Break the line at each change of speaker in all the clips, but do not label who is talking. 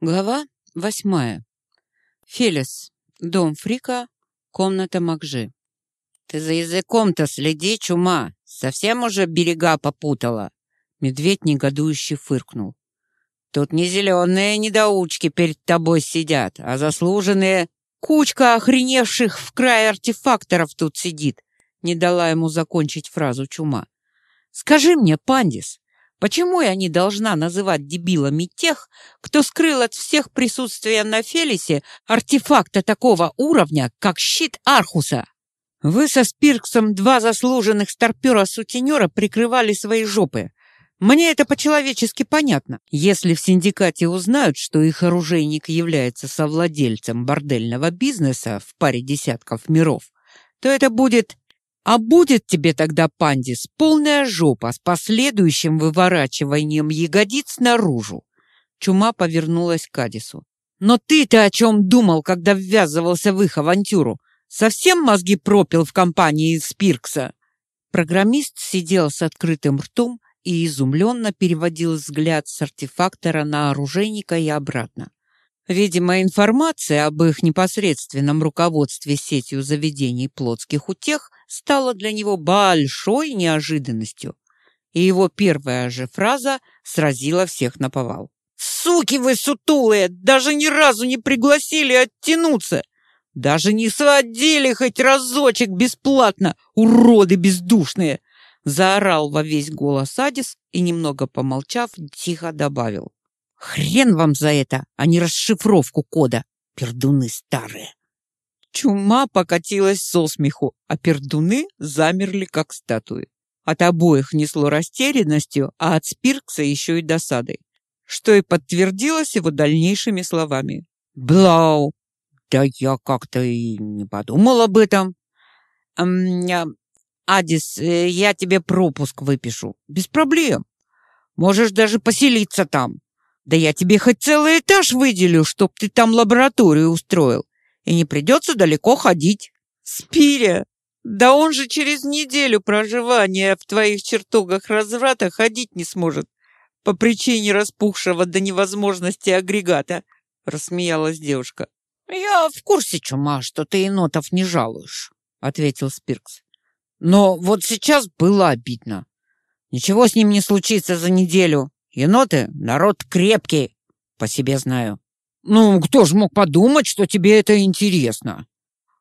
Глава восьмая. Фелис. Дом Фрика. Комната Макжи. «Ты за языком-то следи, чума! Совсем уже берега попутала!» Медведь негодующе фыркнул. «Тут не зеленые недоучки перед тобой сидят, а заслуженные кучка охреневших в край артефакторов тут сидит!» Не дала ему закончить фразу чума. «Скажи мне, Пандис, Почему я не должна называть дебилами тех, кто скрыл от всех присутствия на Фелисе артефакта такого уровня, как щит Архуса? Вы со Спирксом два заслуженных старпера-сутенера прикрывали свои жопы. Мне это по-человечески понятно. Если в синдикате узнают, что их оружейник является совладельцем бордельного бизнеса в паре десятков миров, то это будет а будет тебе тогда, пандис, полная жопа с последующим выворачиванием ягодиц наружу. Чума повернулась к Адису. Но ты-то о чем думал, когда ввязывался в их авантюру? Совсем мозги пропил в компании Спиркса? Программист сидел с открытым ртом и изумленно переводил взгляд с артефактора на оружейника и обратно. Видимо, информация об их непосредственном руководстве сетью заведений плотских утех стала для него большой неожиданностью, и его первая же фраза сразила всех на повал. «Суки вы сутулые! Даже ни разу не пригласили оттянуться! Даже не сводили хоть разочек бесплатно, уроды бездушные!» Заорал во весь голос Адис и, немного помолчав, тихо добавил. Хрен вам за это, а не расшифровку кода, пердуны старые. Чума покатилась со смеху, а пердуны замерли, как статуи. От обоих несло растерянностью, а от Спиркса еще и досадой, что и подтвердилось его дальнейшими словами. «Блау! Да я как-то и не подумал об этом. Адис, э, я тебе пропуск выпишу. Без проблем. Можешь даже поселиться там. Да я тебе хоть целый этаж выделю, чтоб ты там лабораторию устроил. И не придется далеко ходить. Спиря, да он же через неделю проживания в твоих чертогах разврата ходить не сможет по причине распухшего до невозможности агрегата, рассмеялась девушка. Я в курсе, чума, что ты енотов не жалуешь, ответил Спиркс. Но вот сейчас было обидно. Ничего с ним не случится за неделю. Еноты — народ крепкий, по себе знаю. Ну, кто ж мог подумать, что тебе это интересно?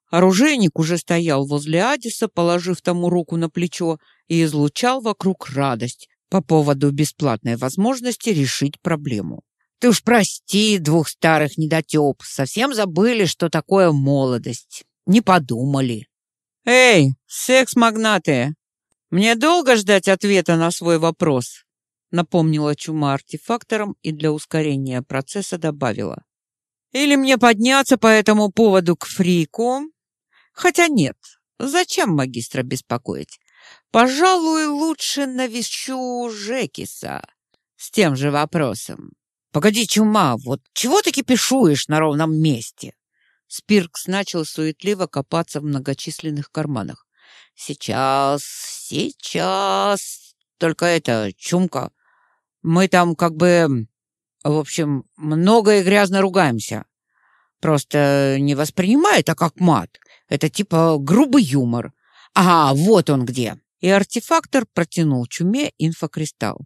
Оружейник уже стоял возле Адиса, положив тому руку на плечо, и излучал вокруг радость по поводу бесплатной возможности решить проблему. Ты уж прости двух старых недотеп, совсем забыли, что такое молодость. Не подумали. Эй, секс-магнаты, мне долго ждать ответа на свой вопрос? Напомнила чума артефакторам и для ускорения процесса добавила. Или мне подняться по этому поводу к Фрику? Хотя нет, зачем магистра беспокоить? Пожалуй, лучше навещу Жекиса с тем же вопросом. Погоди, чума, вот чего ты кипишуешь на ровном месте? Спиркс начал суетливо копаться в многочисленных карманах. Сейчас, сейчас. Только это, чумка, мы там как бы, в общем, много и грязно ругаемся. Просто не воспринимай это как мат. Это типа грубый юмор. Ага, вот он где. И артефактор протянул чуме инфокристалл.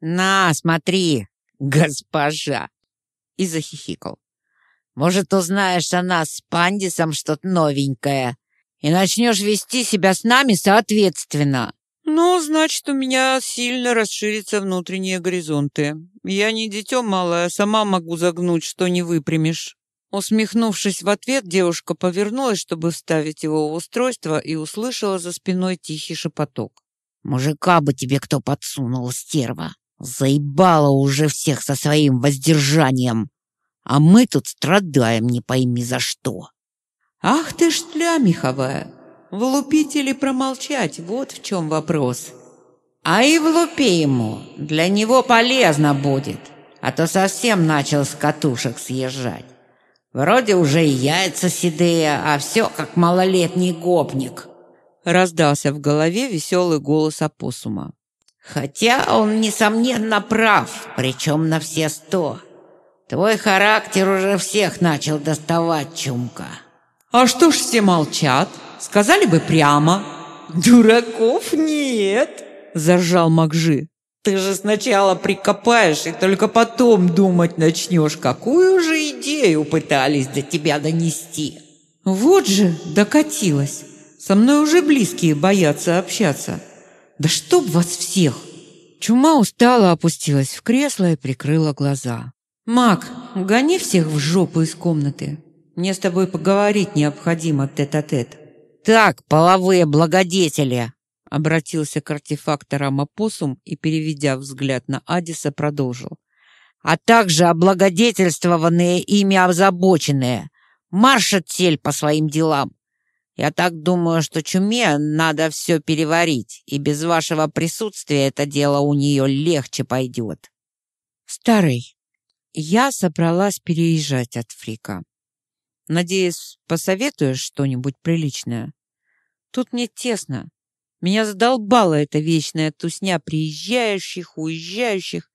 «На, смотри, госпожа!» И захихикал. «Может, узнаешь о нас с Пандисом что-то новенькое и начнешь вести себя с нами соответственно. «Ну, значит, у меня сильно расширятся внутренние горизонты. Я не дитё малое, сама могу загнуть, что не выпрямишь». Усмехнувшись в ответ, девушка повернулась, чтобы вставить его в устройство, и услышала за спиной тихий шепоток. «Мужика бы тебе кто подсунул, стерва! Заебала уже всех со своим воздержанием! А мы тут страдаем не пойми за что!» «Ах ты ж тля, меховая!» Влупить или промолчать – вот в чем вопрос. А и влупи ему, для него полезно будет, а то совсем начал с катушек съезжать. Вроде уже и яйца седые, а все как малолетний гопник. Раздался в голове веселый голос опоссума. Хотя он, несомненно, прав, причем на все сто.
Твой характер уже всех начал доставать, Чумка.
А что ж все молчат? Сказали бы прямо. Дураков нет, заржал Макжи. Ты же сначала прикопаешь и только потом думать начнешь, какую же идею пытались до тебя донести. Вот же докатилась. Со мной уже близкие боятся общаться. Да чтоб вас всех! Чума устало опустилась в кресло и прикрыла глаза. «Мак, гони всех в жопу из комнаты. Мне с тобой поговорить необходимо тет-а-тет».
-тет. «Так, половые благодетели!»
Обратился к артефакторам опоссум и, переведя взгляд на Адиса, продолжил.
«А также облагодетельствованные ими озабоченные. Марш отсель по своим делам. Я так думаю, что чуме надо все переварить, и без вашего присутствия это дело у нее легче пойдет».
«Старый, я собралась переезжать от Фрика. Надеюсь, посоветуешь что-нибудь приличное? Тут мне тесно. Меня задолбала эта вечная тусня приезжающих, уезжающих.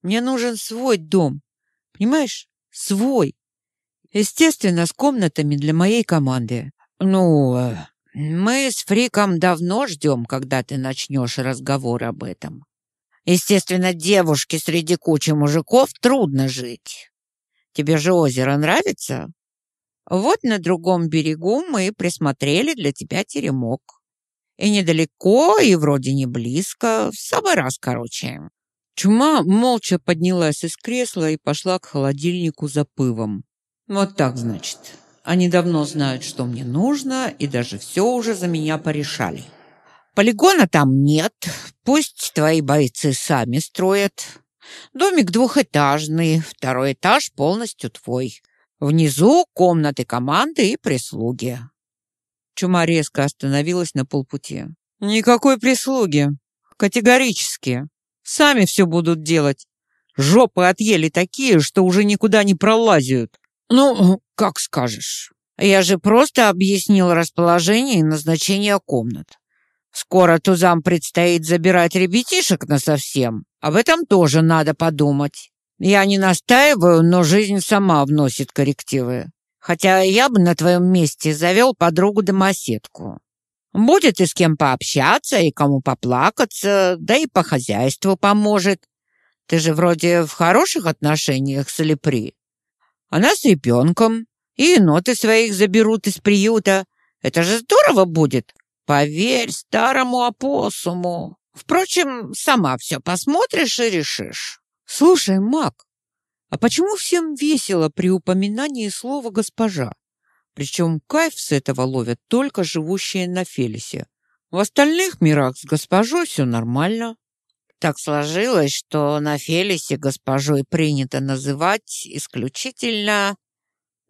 Мне нужен свой дом. Понимаешь? Свой. Естественно, с комнатами для моей команды.
Ну, э, мы с Фриком давно ждем, когда ты начнешь разговор об этом. Естественно, девушке среди кучи мужиков трудно жить. Тебе же озеро нравится? Вот на другом берегу мы присмотрели для тебя теремок. И недалеко, и вроде не близко. В самый раз, короче.
Чума молча поднялась из кресла и пошла к холодильнику за пывом. Вот так, значит. Они давно знают, что мне нужно, и даже все уже за меня порешали.
Полигона там нет, пусть твои бойцы сами строят. Домик двухэтажный, второй этаж полностью твой. Внизу комнаты команды и прислуги.
Чума резко остановилась на полпути. Никакой прислуги. Категорически. Сами все будут делать. Жопы отъели такие, что уже никуда не пролазят.
Ну, как скажешь. Я же просто объяснил расположение и назначение комнат. Скоро тузам предстоит забирать ребятишек насовсем. Об этом тоже надо подумать. Я не настаиваю, но жизнь сама вносит коррективы. Хотя я бы на твоем месте завел подругу-домоседку. Будет и с кем пообщаться, и кому поплакаться, да и по хозяйству поможет. Ты же вроде в хороших отношениях с Лепри. Она с ребенком, и еноты своих заберут из приюта. Это же здорово будет. Поверь старому опоссуму. Впрочем, сама все посмотришь и решишь.
Слушай, Мак, а почему всем весело при упоминании слова «госпожа»? Причем кайф с этого ловят только живущие на Фелисе. В остальных мирах с госпожой все нормально.
Так сложилось, что на Фелисе госпожой принято называть исключительно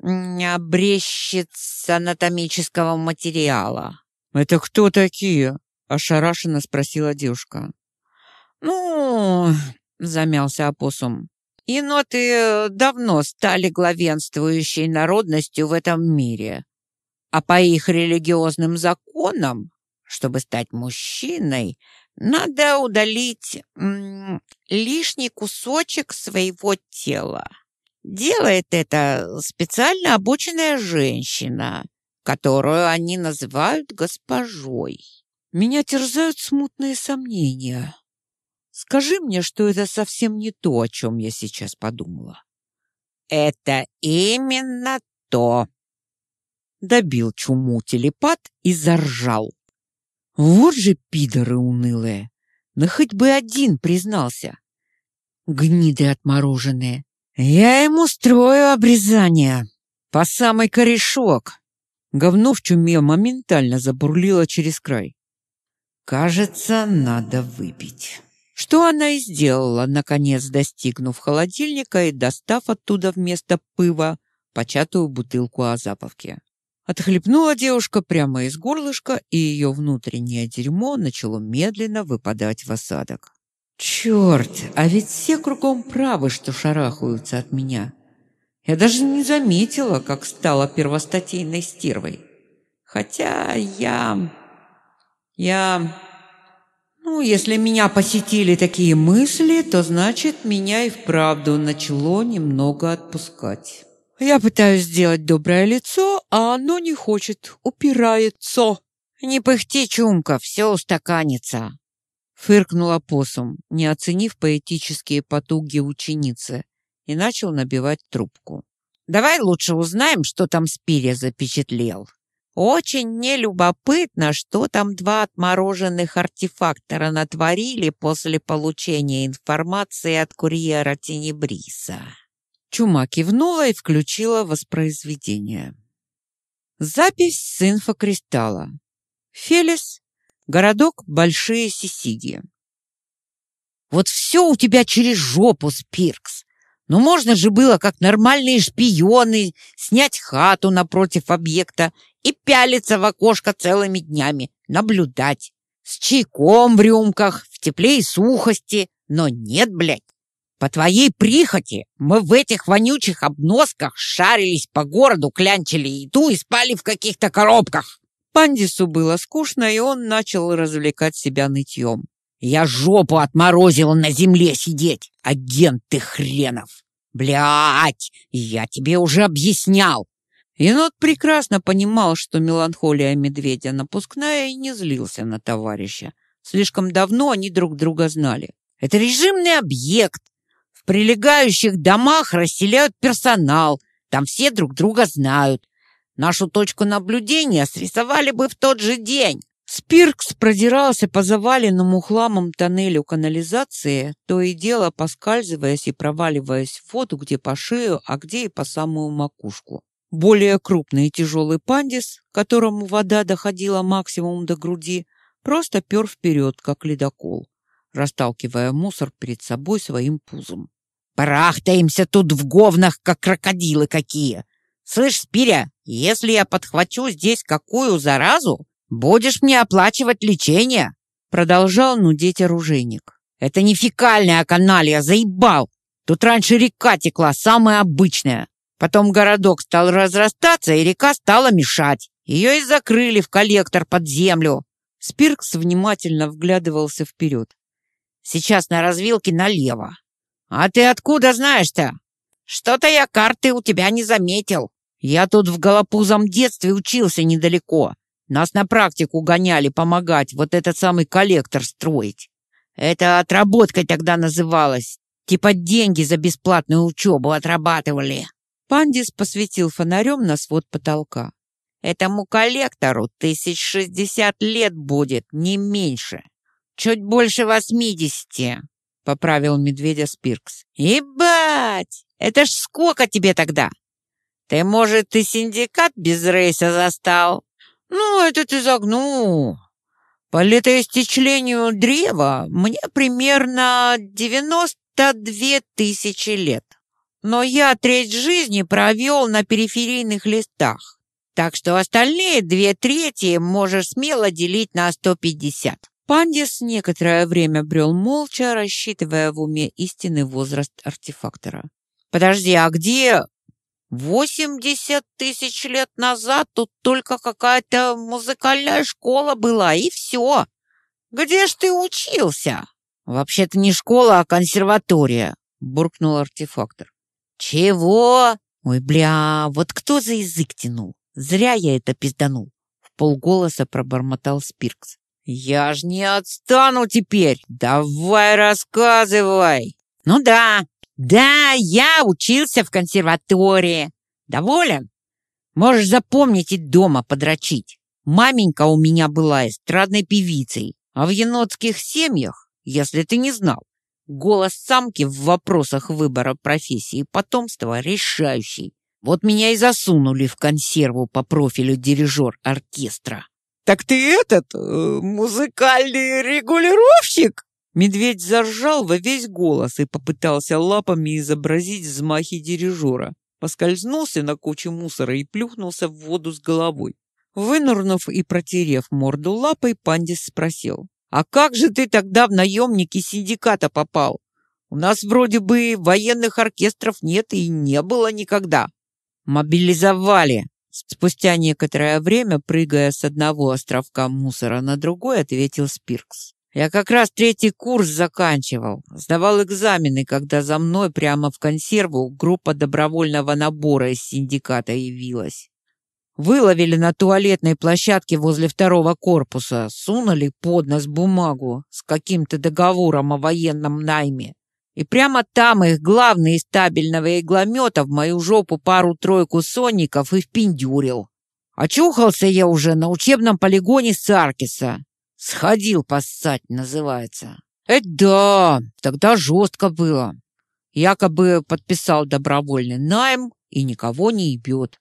обрезчиц анатомического материала.
«Это кто такие?» — ошарашенно спросила девушка.
«Ну...» — замялся опоссум. «Еноты давно стали главенствующей народностью в этом мире. А по их религиозным законам, чтобы стать мужчиной, надо удалить м, лишний кусочек своего тела. Делает это специально обученная женщина, которую они называют госпожой.
Меня терзают смутные сомнения. Скажи мне, что это совсем не то, о чем я сейчас подумала.
Это именно то.
Добил чуму телепат и заржал. Вот же пидоры унылые. Но хоть бы один признался. Гниды отмороженные. Я ему строю обрезание. По самый корешок. Говно в чуме моментально забурлило через край. Кажется, надо выпить. Что она и сделала, наконец достигнув холодильника и достав оттуда вместо пыва початую бутылку азаповки. Отхлебнула девушка прямо из горлышка, и ее внутреннее дерьмо начало медленно выпадать в осадок. Черт, а ведь все кругом правы, что шарахаются от меня. Я даже не заметила, как стала первостатейной стервой. Хотя я... я... Ну, если меня посетили такие мысли, то значит, меня и вправду начало немного отпускать. Я пытаюсь сделать доброе лицо, а оно не хочет, упирается.
«Не пыхти, чумка, все устаканится!»
Фыркнула посум, не оценив поэтические потуги ученицы, и начал набивать трубку.
«Давай лучше узнаем, что там Спиря запечатлел. Очень нелюбопытно, что там два отмороженных артефактора натворили после получения информации от курьера Тенебриса».
Чума кивнула и включила воспроизведение. Запись с инфокристалла. Фелис, городок Большие Сисиги.
Вот все у тебя через жопу, Спиркс. Ну можно же было, как нормальные шпионы, снять хату напротив объекта и пялиться в окошко целыми днями, наблюдать. С чайком в рюмках, в тепле и сухости. Но нет, блядь. По твоей прихоти мы в этих вонючих обносках шарились по городу, клянчили еду и спали в каких-то коробках.
Пандису было скучно, и он начал развлекать себя нытьем.
«Я жопу отморозил на земле сидеть, агент ты хренов! Блядь, я тебе уже объяснял!»
Енот прекрасно понимал, что меланхолия медведя напускная, и не злился на товарища. Слишком давно они друг друга знали.
«Это режимный объект. В прилегающих домах расселяют персонал. Там все друг друга знают. Нашу точку наблюдения срисовали бы в тот же день.
Спиркс продирался по заваленному хламом тоннелю канализации, то и дело поскальзываясь и проваливаясь в воду где по шею, а где и по самую макушку. Более крупный и тяжелый пандис, которому вода доходила максимум до груди, просто пер вперед, как ледокол, расталкивая мусор перед собой своим пузом.
«Парахтаемся тут в говнах, как крокодилы какие! Слышь, Спиря, если я подхвачу здесь какую заразу, будешь мне оплачивать лечение!»
Продолжал нудеть оружейник.
«Это не фекальная каналья, заебал! Тут раньше река текла, самая обычная. Потом городок стал разрастаться, и река стала мешать. Ее и закрыли в коллектор под землю».
Спиркс внимательно вглядывался вперед.
«Сейчас на развилке налево. А ты откуда знаешь-то? Что-то я карты у тебя не заметил». Я тут в голопузом детстве учился недалеко. Нас на практику гоняли помогать вот этот самый коллектор строить. Это отработкой тогда называлось. Типа деньги за бесплатную учебу отрабатывали.
Пандис посветил фонарем на свод потолка.
Этому коллектору тысяч шестьдесят лет будет, не меньше. Чуть больше восьмидесяти, — поправил медведя Спиркс. Ебать! Это ж сколько тебе тогда? Ты, может, и синдикат без рейса застал?
Ну, это ты загнул. По летоистечлению древа мне примерно девяносто две тысячи лет. Но я треть жизни провел на периферийных листах, так что остальные две трети можешь смело делить на сто пятьдесят. Пандис некоторое время брел молча, рассчитывая в уме истинный возраст артефактора.
«Подожди, а где Восемьдесят тысяч лет назад тут только какая-то музыкальная школа была, и все. Где ж ты учился? Вообще-то не школа, а консерватория, буркнул артефактор. Чего? Ой, бля, вот кто за язык тянул? Зря я это пизданул. В полголоса пробормотал Спиркс. Я ж не отстану теперь. Давай рассказывай. Ну да, «Да, я учился в консерватории. Доволен? Можешь запомнить и дома подрочить. Маменька у меня была эстрадной певицей, а в енотских семьях, если ты не знал, голос самки в вопросах выбора профессии и потомства решающий. Вот меня и засунули в консерву по профилю дирижер оркестра».
«Так ты этот, э, музыкальный регулировщик?» Медведь заржал во весь голос и попытался лапами изобразить взмахи дирижера. Поскользнулся на куче мусора и плюхнулся в воду с головой. Вынурнув и протерев морду лапой, Пандис спросил. «А как же ты тогда в наемники синдиката попал? У нас вроде бы военных оркестров нет и не было никогда».
«Мобилизовали!» Спустя некоторое время, прыгая с одного островка мусора на другой, ответил Спиркс.
Я как раз третий курс заканчивал. Сдавал экзамены, когда за мной прямо в консерву группа добровольного набора из синдиката явилась. Выловили на туалетной площадке возле второго корпуса, сунули под нос бумагу с каким-то договором о военном найме. И прямо там их главный из табельного игломета в мою жопу пару-тройку сонников и впендюрил. Очухался я уже на учебном полигоне Саркиса. Сходил поссать, называется. Это да, тогда жестко было. Якобы подписал добровольный найм и никого не ебет.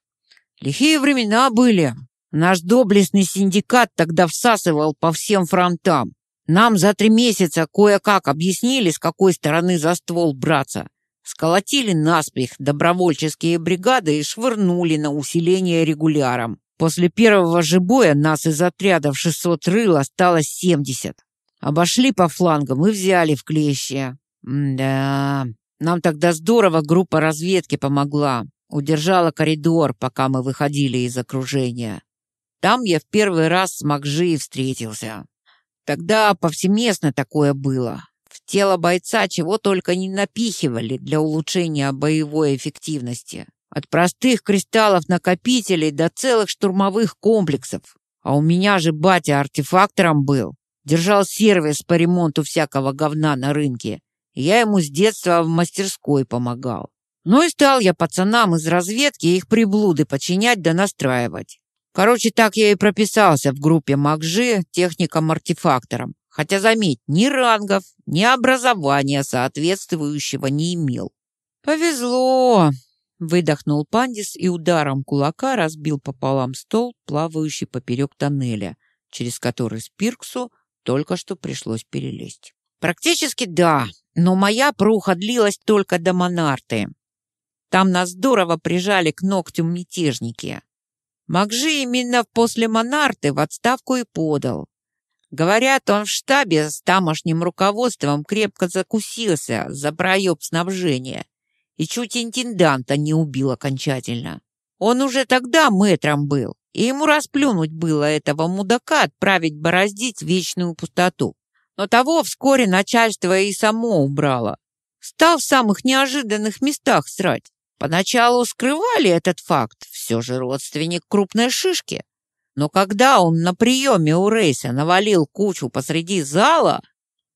Лихие времена были. Наш доблестный синдикат тогда всасывал по всем фронтам. Нам за три месяца кое-как объяснили, с какой стороны за ствол браться. Сколотили наспех добровольческие бригады и швырнули на усиление регуляром. После первого же боя нас из отряда в 600 рыл осталось 70. Обошли по флангам и взяли в клещи. да, нам тогда здорово группа разведки помогла. Удержала коридор, пока мы выходили из окружения. Там я в первый раз с Макжи встретился. Тогда повсеместно такое было. В тело бойца чего только не напихивали для улучшения боевой эффективности. От простых кристаллов-накопителей до целых штурмовых комплексов. А у меня же батя артефактором был. Держал сервис по ремонту всякого говна на рынке. Я ему с детства в мастерской помогал. Ну и стал я пацанам из разведки их приблуды подчинять да настраивать. Короче, так я и прописался в группе МакЖи техником-артефактором. Хотя, заметь, ни рангов, ни образования соответствующего не имел. «Повезло!» — выдохнул Пандис и ударом кулака разбил пополам стол, плавающий поперек тоннеля, через который Спирксу только что пришлось перелезть. «Практически да, но моя пруха длилась только до Монарты. Там нас здорово прижали к ногтю мятежники. Макжи именно после Монарты в отставку и подал. Говорят, он в штабе с тамошним руководством крепко закусился за проеб снабжения и чуть интенданта не убил окончательно. Он уже тогда мэтром был, и ему расплюнуть было этого мудака отправить бороздить вечную пустоту. Но того вскоре начальство и само убрало. Стал в самых неожиданных местах срать. Поначалу скрывали этот факт, все же родственник крупной шишки. Но когда он на приеме у Рейса навалил кучу посреди зала,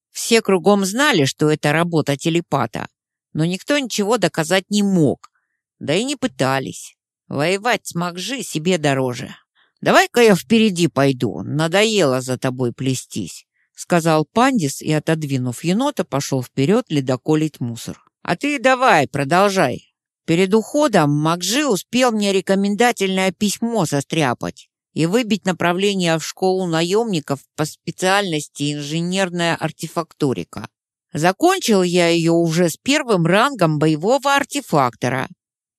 все кругом знали, что это работа телепата, но никто ничего доказать не мог, да и не пытались. Воевать с Макжи себе дороже. «Давай-ка я впереди пойду, надоело за тобой плестись», сказал Пандис и, отодвинув енота, пошел вперед ледоколить мусор. «А ты давай, продолжай, Перед уходом Макжи успел мне рекомендательное письмо состряпать и выбить направление в школу наемников по специальности инженерная артефакторика. Закончил я ее уже с первым рангом боевого артефактора,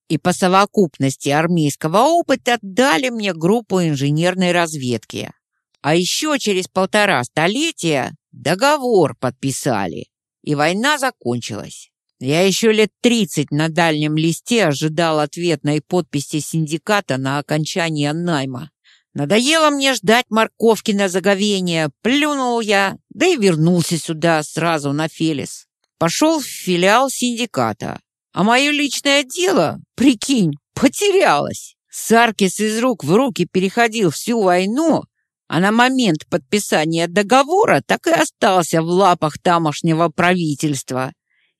и по совокупности армейского опыта дали мне группу инженерной разведки. А еще через полтора столетия договор подписали, и война закончилась. Я еще лет тридцать на дальнем листе ожидал ответной подписи синдиката на окончание найма. Надоело мне ждать морковки на заговение. Плюнул я, да и вернулся сюда сразу на Фелис. Пошел в филиал синдиката. А мое личное дело, прикинь, потерялось. Саркис из рук в руки переходил всю войну, а на момент подписания договора так и остался в лапах тамошнего правительства.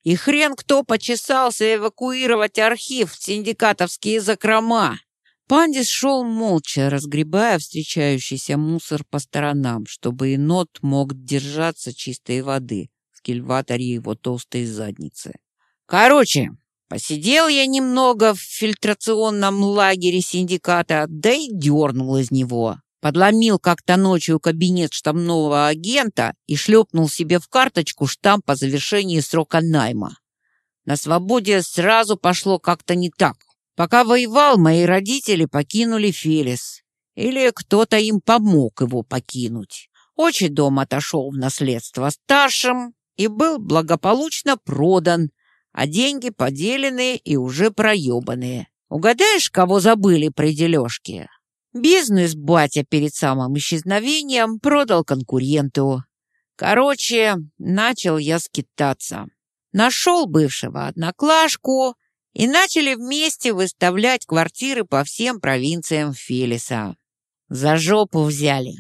И хрен кто почесался эвакуировать архив в синдикатовские закрома. Пандис шел молча, разгребая встречающийся мусор по сторонам, чтобы енот мог держаться чистой воды в кильваторе его толстой задницы. Короче, посидел я немного в фильтрационном лагере синдиката, да и дернул из него. Подломил как-то ночью кабинет штабного агента и шлепнул себе в карточку штамп по завершении срока найма. На свободе сразу пошло как-то не так. Пока воевал, мои родители покинули Фелис. Или кто-то им помог его покинуть. Отчий дом отошел в наследство старшим и был благополучно продан, а деньги поделенные и уже проебанные. Угадаешь, кого забыли при дележке? Бизнес батя перед самым исчезновением продал конкуренту.
Короче, начал я скитаться. Нашел бывшего одноклашку и начали вместе выставлять квартиры по всем провинциям Фелиса. За жопу взяли.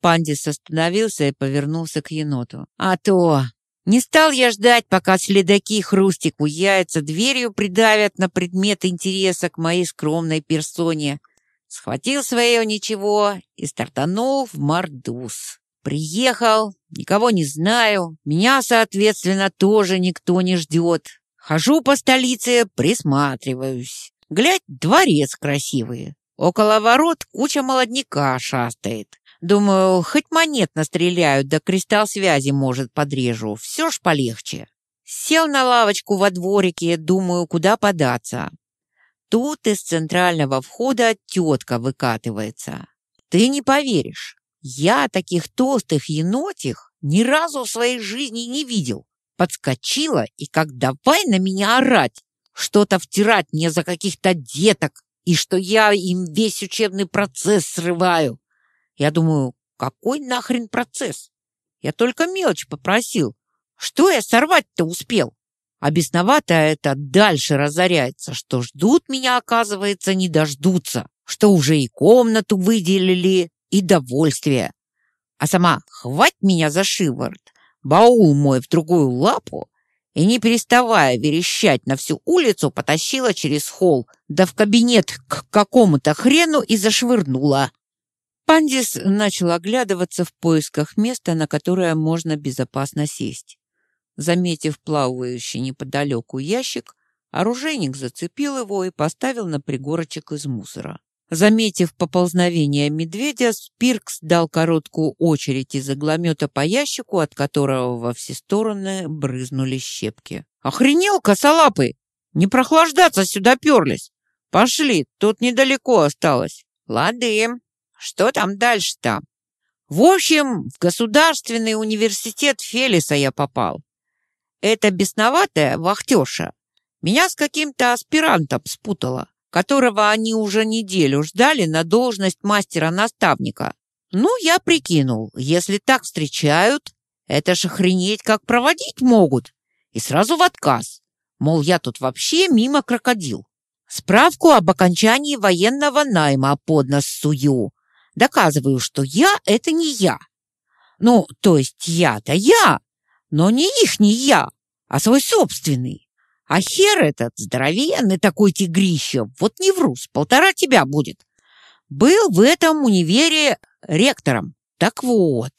Пандис остановился и повернулся к еноту. А то не стал я ждать, пока следаки хрустику яйца дверью придавят на предмет интереса к моей скромной персоне. Схватил свое ничего и стартанул в Мардус. Приехал, никого не знаю, меня, соответственно, тоже никто не ждет. Хожу по столице, присматриваюсь. Глядь, дворец красивый. Около ворот куча молодняка шастает. Думаю, хоть монет настреляют, да кристалл связи, может, подрежу. Все ж полегче. Сел на лавочку во дворике, думаю, куда податься. Тут из центрального входа тетка выкатывается. Ты не поверишь, я таких толстых енотих ни разу в своей жизни не видел. Подскочила и как давай на меня орать, что-то втирать мне за каких-то деток, и что я им весь учебный процесс срываю. Я думаю, какой нахрен процесс? Я только мелочь попросил. Что я сорвать-то успел? А бесновато это дальше разоряется, что ждут меня, оказывается, не дождутся, что уже и комнату выделили, и довольствие. А сама хвать меня за шиворот, баул мой в другую лапу и, не переставая верещать на всю улицу, потащила через холл, да в кабинет к какому-то хрену и зашвырнула. Пандис начал оглядываться в поисках места, на которое можно безопасно сесть. Заметив плавающий неподалеку ящик, оружейник зацепил его и поставил на пригорочек из мусора. Заметив поползновение медведя, Спиркс дал короткую очередь из игломета по ящику, от которого во все стороны брызнули щепки. «Охренел, косолапый! Не прохлаждаться сюда перлись! Пошли, тут недалеко осталось!» «Лады!» Что там дальше-то? В общем, в Государственный университет Фелиса я попал. Эта бесноватая вахтерша меня с каким-то аспирантом спутала, которого они уже неделю ждали на должность мастера-наставника. Ну, я прикинул, если так встречают, это ж охренеть как проводить могут. И сразу в отказ. Мол, я тут вообще мимо крокодил. Справку об окончании военного найма под нос сую. Доказываю, что я — это не я. Ну, то есть я-то я, но не их не я, а свой собственный. А хер этот, здоровенный такой тигрище, вот не вру, с полтора тебя будет. Был в этом универе ректором. Так вот,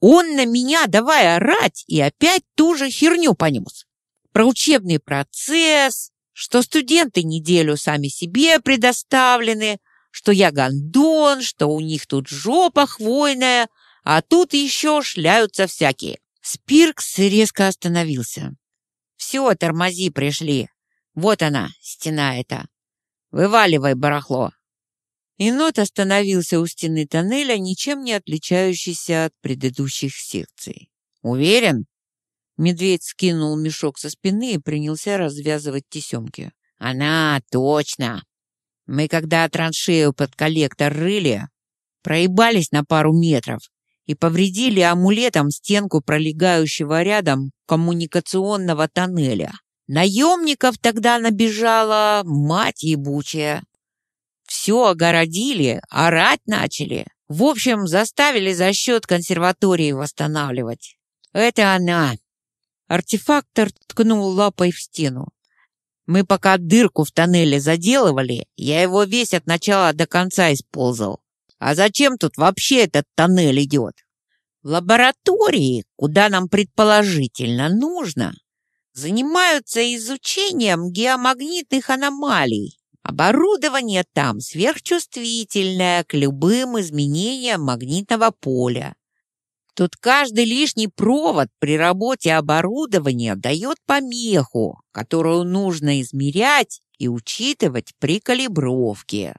он на меня давай орать и опять ту же херню понес. Про учебный процесс, что студенты неделю сами себе предоставлены, что я гондон, что у них тут жопа хвойная, а тут еще шляются всякие. Спиркс резко остановился. «Все, тормози, пришли. Вот она, стена эта. Вываливай барахло». Енот остановился у стены тоннеля, ничем не отличающийся от предыдущих секций. «Уверен?» Медведь скинул мешок со спины и принялся развязывать тесемки. «Она, точно! Мы когда траншею под коллектор рыли, проебались на пару метров и повредили амулетом стенку пролегающего рядом коммуникационного тоннеля. Наемников тогда набежала мать ебучая. Все огородили, орать начали. В общем, заставили за счет консерватории восстанавливать. Это она. Артефактор ткнул лапой в стену. Мы пока дырку в тоннеле заделывали, я его весь от начала до конца использовал. А зачем тут вообще этот тоннель идет? В лаборатории, куда нам предположительно нужно, занимаются изучением геомагнитных аномалий. Оборудование там сверхчувствительное к любым изменениям магнитного поля. Тут каждый лишний провод при работе оборудования дает помеху, которую нужно измерять и учитывать при калибровке.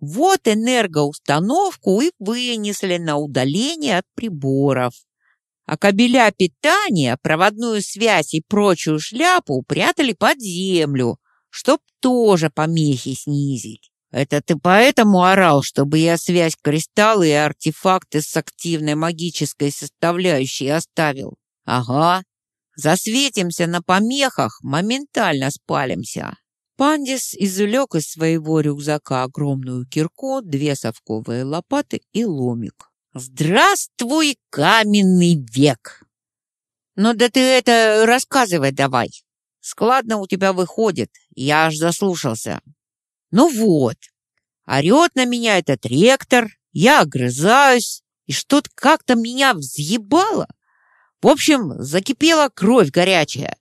Вот энергоустановку и вынесли на удаление от приборов. А кабеля питания, проводную связь и прочую шляпу прятали под землю, чтоб тоже помехи снизить. Это ты поэтому орал, чтобы я связь кристаллы и артефакты с активной магической составляющей оставил? Ага. Засветимся на помехах, моментально спалимся. Пандис извлек из своего рюкзака огромную кирку, две совковые лопаты и ломик. «Здравствуй, каменный век!» «Ну да ты это рассказывай давай. Складно у тебя выходит, я аж заслушался. Ну вот, орет на меня этот ректор, я огрызаюсь, и что-то как-то меня взъебало. В общем, закипела кровь горячая.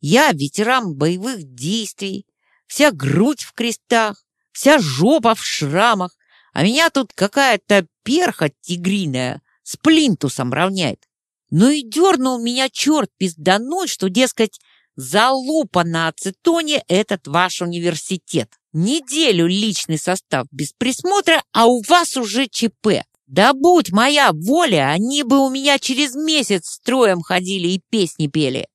Я ветеран боевых действий, вся грудь в крестах, вся жопа в шрамах, а меня тут какая-то перха тигриная с плинтусом равняет. Ну и дернул меня черт пизданой, что, дескать, залупа на ацетоне этот ваш университет. Неделю личный состав без присмотра, а у вас уже ЧП. Да будь моя воля, они бы у меня через месяц строем ходили и песни пели.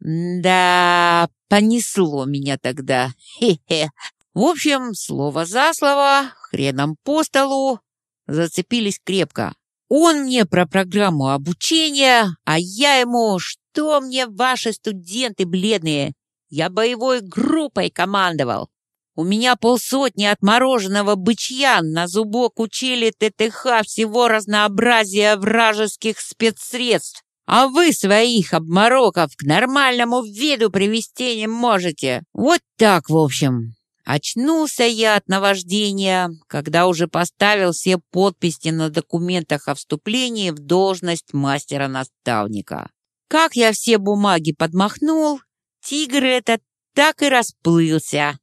Да, понесло меня тогда. Хе-хе. В общем, слово за слово, хреном по столу, зацепились крепко. Он мне про программу обучения, а я ему, что мне ваши студенты бледные? Я боевой группой командовал. У меня полсотни отмороженного бычья на зубок учили ТТХ всего разнообразия вражеских спецсредств. А вы своих обмороков к нормальному виду привести не можете. Вот так, в общем. Очнулся я от наваждения, когда уже поставил все подписи на документах о вступлении в должность мастера-наставника. Как я все бумаги подмахнул, тигр этот так и расплылся.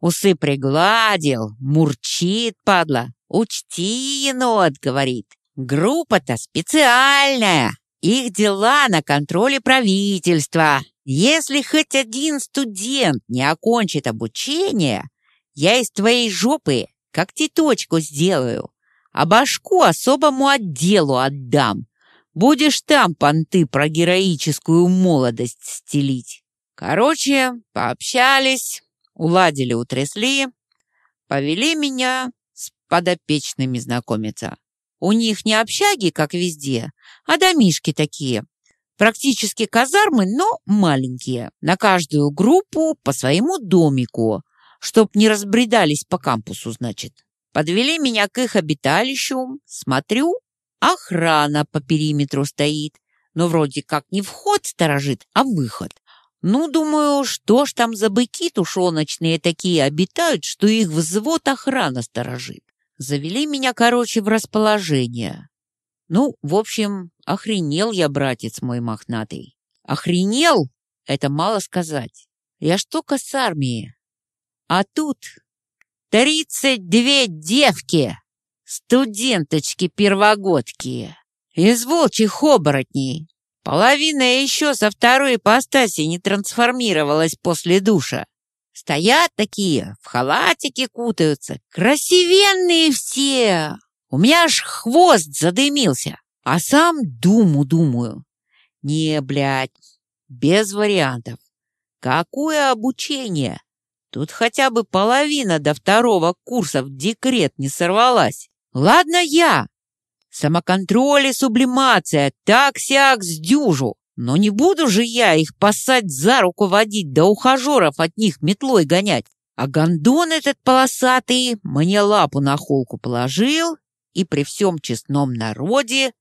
Усы пригладил, мурчит, падла. «Учти, енот», — говорит, — «группа-то специальная, их дела на контроле правительства. Если хоть один студент не окончит обучение, я из твоей жопы как титочку сделаю, а башку особому отделу отдам. Будешь там понты про героическую молодость стелить». Короче, пообщались, Уладили, утрясли, повели меня с подопечными знакомиться. У них не общаги, как везде, а домишки такие. Практически казармы, но маленькие. На каждую группу по своему домику, чтоб не разбредались по кампусу, значит. Подвели меня к их обиталищу. Смотрю, охрана по периметру стоит. Но вроде как не вход сторожит, а выход. Ну, думаю, что ж там за быки тушеночные такие обитают, что их взвод охрана сторожит. Завели меня, короче, в расположение. Ну, в общем, охренел я, братец мой мохнатый. Охренел? Это мало сказать. Я только с армии. А тут тридцать две девки, студенточки-первогодки, из волчьих оборотней, Половина еще со второй ипостаси не трансформировалась после душа. Стоят такие, в халатике кутаются, красивенные все. У меня аж хвост задымился, а сам думу думаю. Не, блядь, без вариантов. Какое обучение? Тут хотя бы половина до второго курса в декрет не сорвалась. Ладно я, Самоконтроль и сублимация, так-сяк сдюжу. Но не буду же я их посать за руку водить, да ухажеров от них метлой гонять. А гондон этот полосатый мне лапу на холку положил и при всем честном народе...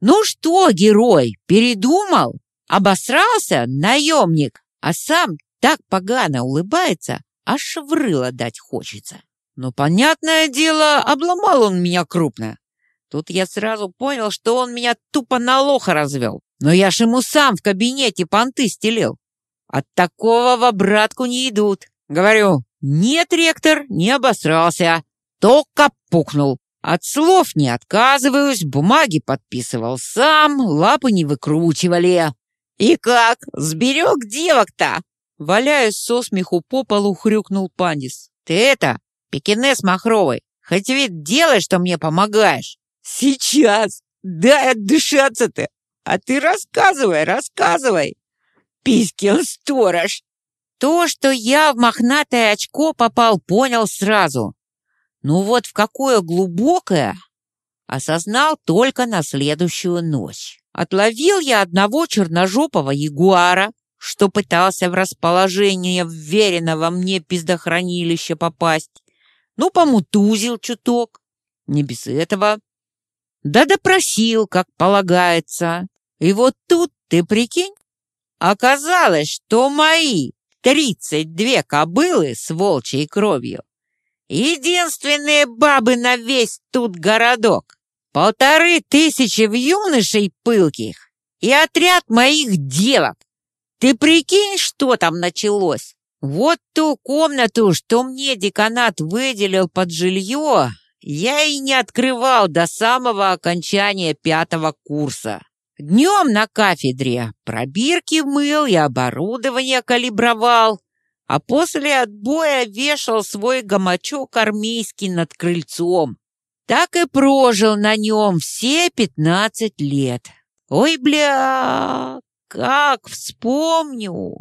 Ну что, герой, передумал? Обосрался, наемник, а сам так погано улыбается, аж врыло дать хочется. Но, понятное дело, обломал он меня крупно. Тут я сразу понял, что он меня тупо на лоха развел. Но я ж ему сам в кабинете понты стелил. От такого в обратку не идут. Говорю, нет, ректор, не обосрался. Только пукнул. От слов не отказываюсь, бумаги подписывал сам, лапы не выкручивали. И как, сберег девок-то? Валяясь со смеху по полу, хрюкнул Пандис. Ты это, пекинес махровый, хоть вид делай, что мне помогаешь. «Сейчас! Дай отдышаться-то! А ты рассказывай, рассказывай!» «Пискин сторож!» То, что я в мохнатое очко попал, понял сразу. Ну вот в какое глубокое осознал только на следующую ночь. Отловил я одного черножопого ягуара, что пытался в расположение вверенного мне пиздохранилища попасть. Ну, помутузил чуток. Не без этого. Да допросил, как полагается. И вот тут, ты прикинь, оказалось, что мои тридцать две кобылы с волчьей кровью единственные бабы на весь тут городок. Полторы тысячи в юношей пылких и отряд моих девок. Ты прикинь, что там началось? Вот ту комнату, что мне деканат выделил под жилье, я и не открывал до самого окончания пятого курса. Днем на кафедре пробирки мыл и оборудование калибровал, а после отбоя вешал свой гамачок армейский над крыльцом. Так и прожил на нем все пятнадцать лет. Ой, бля, как вспомню!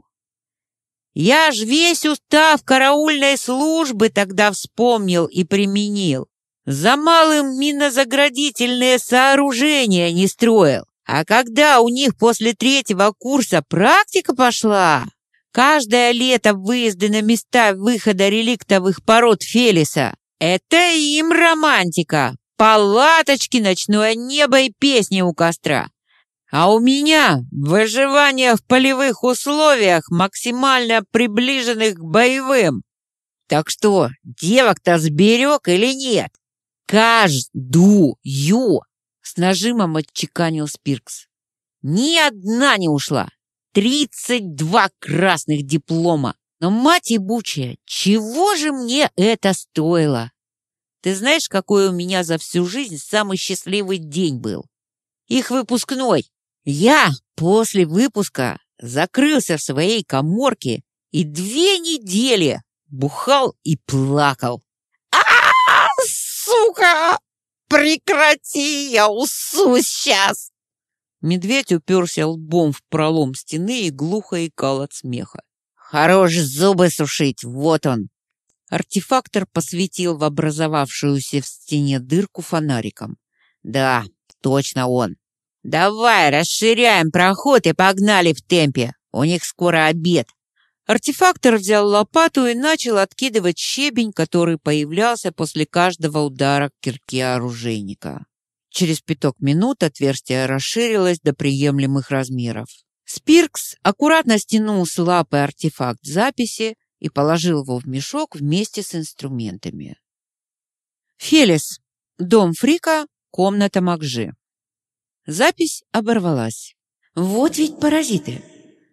Я ж весь устав караульной службы тогда вспомнил и применил. За малым минозаградительные сооружения не строил. А когда у них после третьего курса практика пошла, каждое лето выезды на места выхода реликтовых пород Фелиса, это им романтика, палаточки, ночное небо и песни у костра. А у меня выживание в полевых условиях, максимально приближенных к боевым. Так что, девок-то сберег или нет? Каждую! С нажимом отчеканил Спиркс. Ни одна не ушла. Тридцать два красных диплома. Но, мать ебучая, чего же мне это стоило? Ты знаешь, какой у меня за всю жизнь самый счастливый день был? Их выпускной. Я после выпуска закрылся в своей коморке и две недели бухал и плакал. а, -а, -а сука! Прекрати, я усу сейчас!» Медведь уперся лбом в пролом стены и глухо икал от смеха. «Хорош зубы сушить, вот он!» Артефактор посветил в образовавшуюся в стене дырку фонариком. «Да, точно он. Давай, расширяем проход и погнали в темпе. У них скоро обед». Артефактор взял лопату и начал откидывать щебень, который появлялся после каждого удара кирки оружейника. Через пяток минут отверстие расширилось до приемлемых размеров. Спиркс аккуратно стянул с лапы артефакт записи и положил его в мешок вместе с инструментами. Фелис. Дом Фрика. Комната Макжи. Запись оборвалась. Вот ведь паразиты.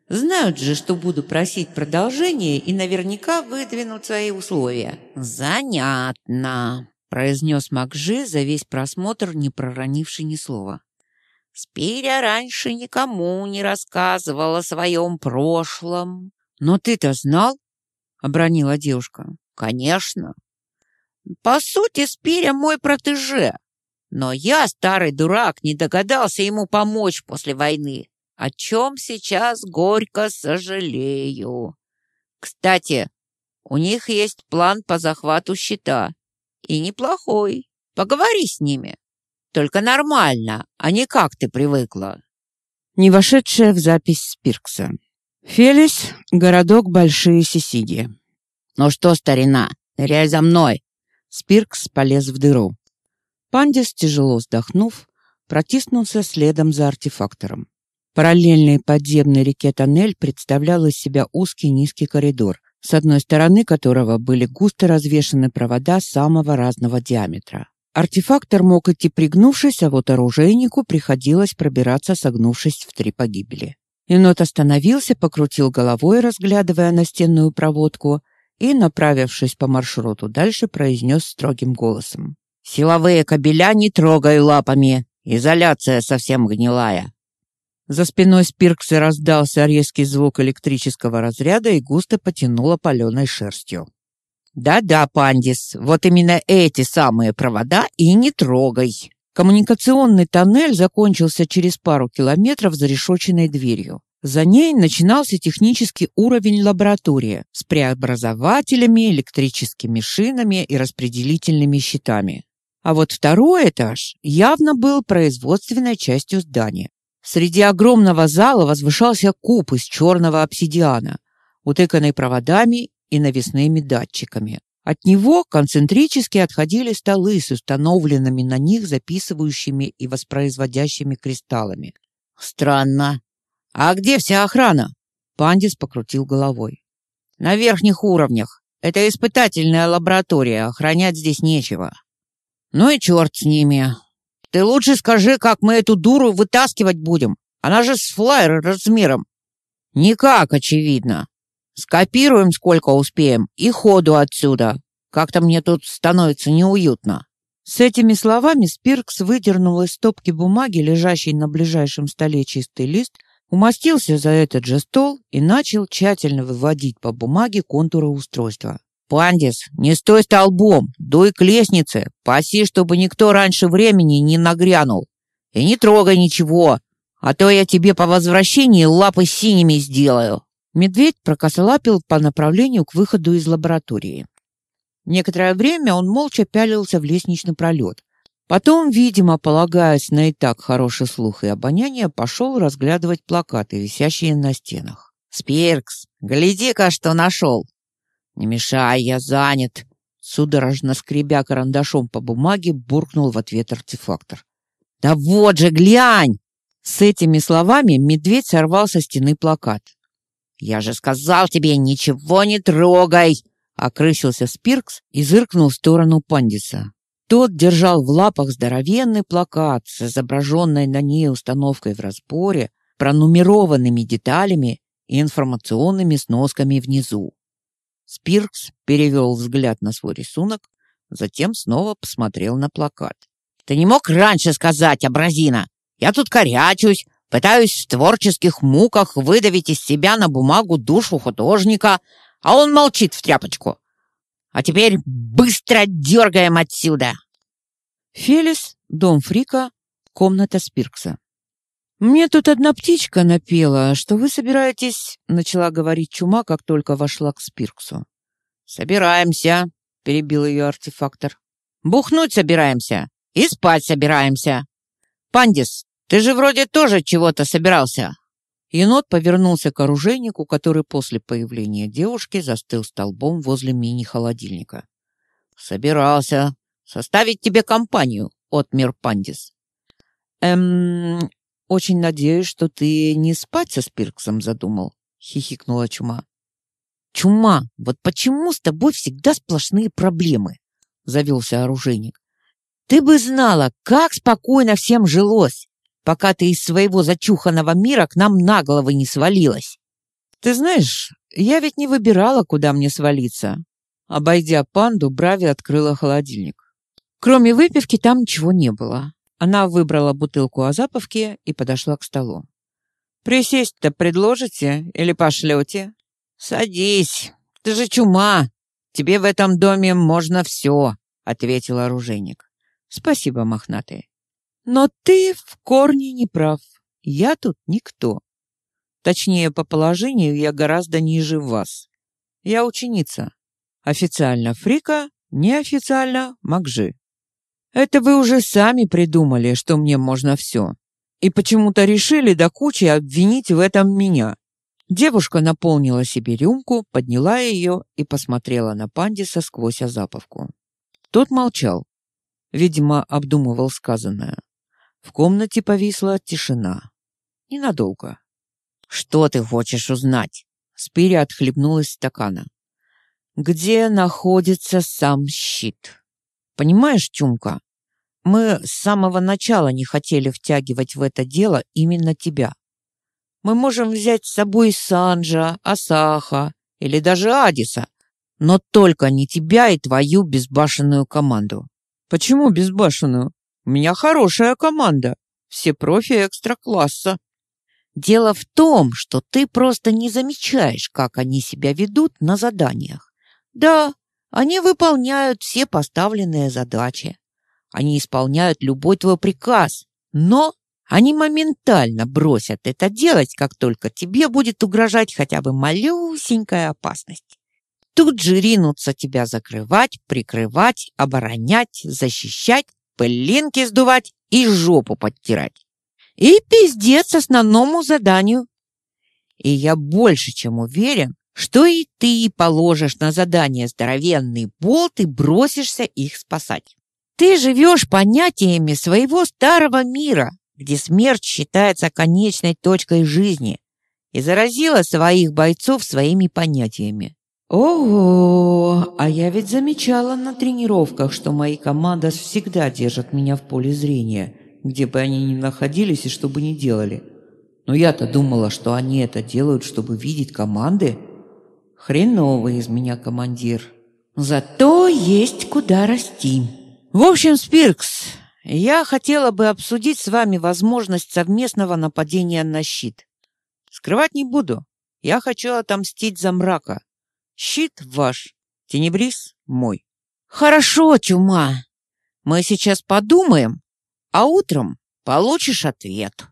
Знают же, что буду просить продолжение и наверняка выдвинут свои условия. Занятно, произнес Макжи за весь просмотр, не проронивший ни слова. Спиря раньше никому не рассказывала о своем прошлом. Но ты-то знал? обронила девушка. Конечно. По сути, Спиря мой протеже. Но я, старый дурак, не догадался ему помочь после войны, о чем сейчас горько сожалею. Кстати, у них есть план по захвату щита. И неплохой. Поговори с ними. Только нормально, а не как ты привыкла.
Не вошедшая в запись Спиркса. Фелис, городок Большие Сисиди.
Ну что, старина, ныряй за мной.
Спиркс полез в дыру. Пандис, тяжело вздохнув, протиснулся следом за артефактором. Параллельный подземной реке тоннель представлял из себя узкий низкий коридор, с одной стороны которого были густо развешаны провода самого разного диаметра. Артефактор мог идти пригнувшись, а вот оружейнику приходилось пробираться, согнувшись в три погибели. Енот остановился, покрутил головой, разглядывая настенную проводку, и, направившись по маршруту дальше, произнес строгим голосом.
Силовые кабеля не трогай лапами. Изоляция совсем гнилая.
За спиной Спиркса раздался резкий звук электрического разряда и густо потянуло паленой шерстью.
«Да-да, Пандис, вот именно эти самые провода и не трогай!»
Коммуникационный тоннель закончился через пару километров за решетчатой дверью. За ней начинался технический уровень лаборатории с преобразователями, электрическими шинами и распределительными щитами. А вот второй этаж явно был производственной частью здания. Среди огромного зала возвышался куб из черного обсидиана, утыканный проводами и навесными датчиками. От него концентрически отходили столы с установленными на них записывающими и воспроизводящими кристаллами.
Странно. А где вся охрана?
Пандис покрутил головой.
На верхних уровнях. Это испытательная лаборатория, охранять здесь нечего. Ну и черт с ними. Ты лучше скажи, как мы эту дуру вытаскивать будем. Она же с флайер размером. Никак, очевидно. Скопируем, сколько успеем, и ходу отсюда. Как-то мне тут становится неуютно».
С этими словами Спиркс выдернул из стопки бумаги, лежащей на ближайшем столе чистый лист, умостился за этот же стол и начал тщательно выводить по бумаге контуры устройства.
«Пандис, не стой столбом, дуй к лестнице, паси, чтобы никто раньше времени не нагрянул. И не трогай ничего, а то я тебе по возвращении лапы синими сделаю».
Медведь прокосолапил по направлению к выходу из лаборатории. Некоторое время он молча пялился в лестничный пролет. Потом, видимо, полагаясь на и так хороший слух и обоняние, пошел разглядывать плакаты, висящие на стенах.
«Спиркс, гляди-ка, что нашел!» «Не мешай, я занят!» Судорожно скребя карандашом по бумаге, буркнул в ответ артефактор. «Да вот же, глянь!»
С этими словами медведь сорвал со стены плакат.
«Я же сказал тебе, ничего не трогай!» Окрысился Спиркс и зыркнул в сторону Пандиса. Тот держал в лапах здоровенный плакат с изображенной на ней установкой в разборе, пронумерованными деталями и информационными сносками внизу. Спиркс перевел взгляд на свой рисунок, затем снова посмотрел на плакат. «Ты не мог раньше сказать, абразина? Я тут корячусь, Пытаюсь в творческих муках выдавить из себя на бумагу душу художника, а он молчит в тряпочку. А теперь быстро дергаем отсюда!»
Фелис, дом Фрика, комната Спиркса. «Мне тут одна птичка напела, что вы собираетесь...» — начала говорить Чума, как только вошла к Спирксу.
«Собираемся», — перебил ее артефактор. «Бухнуть собираемся и спать собираемся. Пандис, ты же вроде тоже чего-то собирался.
Енот повернулся к оружейнику, который после появления девушки застыл столбом возле мини-холодильника.
Собирался составить тебе компанию, отмер Пандис.
Эм, очень надеюсь, что ты не спать со Спирксом задумал, хихикнула Чума.
Чума, вот почему с тобой всегда сплошные проблемы? завелся оружейник. Ты бы знала, как спокойно всем жилось пока ты из своего зачуханного мира к нам на головы не свалилась.
Ты знаешь, я ведь не выбирала, куда мне свалиться. Обойдя панду, Брави открыла холодильник. Кроме выпивки там ничего не было. Она выбрала бутылку азаповки и подошла к столу. «Присесть-то предложите или пошлете?»
«Садись, ты же чума. Тебе в этом доме можно все», — ответил оружейник.
«Спасибо, мохнатый. Но ты в корне не прав. Я тут никто. Точнее, по положению я гораздо ниже вас. Я ученица. Официально Фрика, неофициально Макжи. Это вы уже сами придумали, что мне можно все. И почему-то решили до кучи обвинить в этом меня. Девушка наполнила себе рюмку, подняла ее и посмотрела на Пандиса сквозь озаповку. Тот молчал. Видимо, обдумывал сказанное. В комнате повисла тишина. Ненадолго.
«Что ты хочешь узнать?»
Спири отхлебнула из стакана. «Где находится сам щит?» «Понимаешь, Чумка, мы с самого начала не хотели втягивать в это дело именно тебя. Мы можем взять с собой Санджа, Асаха или даже Адиса, но только не тебя и твою безбашенную команду». «Почему безбашенную?» У меня хорошая команда. Все профи экстра-класса.
Дело в том, что ты просто не замечаешь, как они себя ведут на заданиях. Да, они выполняют все поставленные задачи. Они исполняют любой твой приказ, но
Они моментально бросят это делать, как только тебе будет угрожать хотя бы малюсенькая опасность. Тут же ринутся тебя закрывать, прикрывать, оборонять, защищать, пылинки сдувать и жопу подтирать. И пиздец основному заданию. И я больше чем уверен, что и ты положишь на задание здоровенный болт и бросишься их спасать. Ты живешь понятиями своего старого мира, где смерть считается конечной точкой жизни, и заразила своих бойцов своими понятиями. Ого, а я ведь замечала на тренировках, что мои команды всегда держат меня в поле зрения, где бы они ни находились и что бы ни делали. Но я-то думала, что они это делают, чтобы видеть команды. Хреновый из меня командир. Зато есть куда расти. В общем, Спиркс, я хотела бы обсудить с вами возможность совместного нападения на щит. Скрывать не буду. Я хочу отомстить за мрака. Щит ваш, тенебрис мой. Хорошо, чума. Мы сейчас подумаем, а утром получишь ответ.